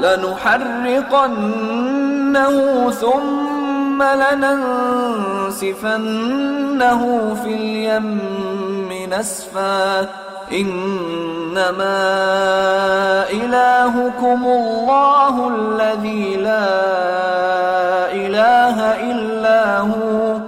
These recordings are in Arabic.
لنحرقنه ثم لننسفنه في اليم نسفا. إنما إلهكم الله الذي لا إله إلا هو.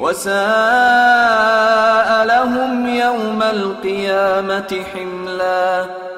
وساء لهم يوم القيامة حملا.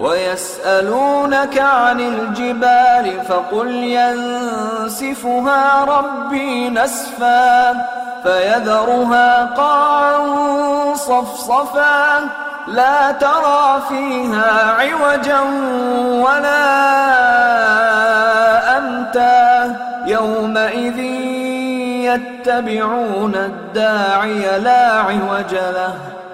ويسألونك عن الجبال فقل ينسفها ربي نسفا فيذرها قاعا صفصفا لا ترى فيها عوجا ولا أمتا يومئذ يتبعون الداعي لا عوج له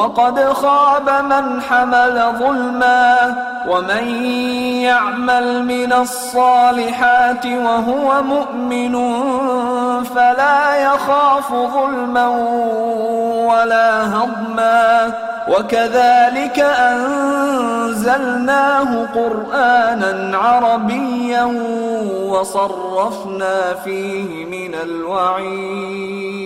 وقد خاب من حمل ظلما ومن يعمل من الصالحات وهو مؤمن فلا يخاف ظلما ولا هضما. وكذلك أنزلناه قرآنا عربيا وصرفنا فيه من الوعيد.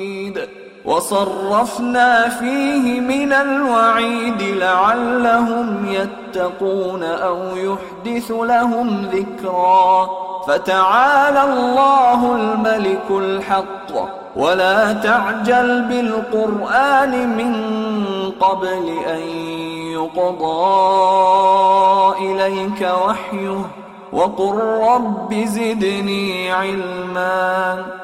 وصرفنا فيه من الوعيد لعلهم يتقون أو يحدث لهم ذكرا. فتعالى الله الملك الحق. ولا تعجل بالقرآن من قبل أن يقضى إليك وحيه. وقل رب زدني علما.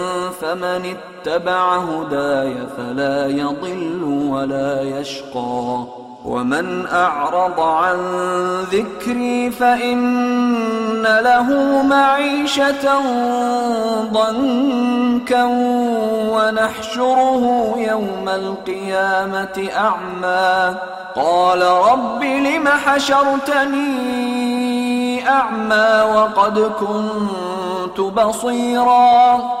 فمن اتبع هداي فلا يضل ولا يشقى. ومن أعرض عن ذكري فإن له معيشة ضنكا ونحشره يوم القيامة أعمى. قال رب لم حشرتني أعمى وقد كنت بصيرا.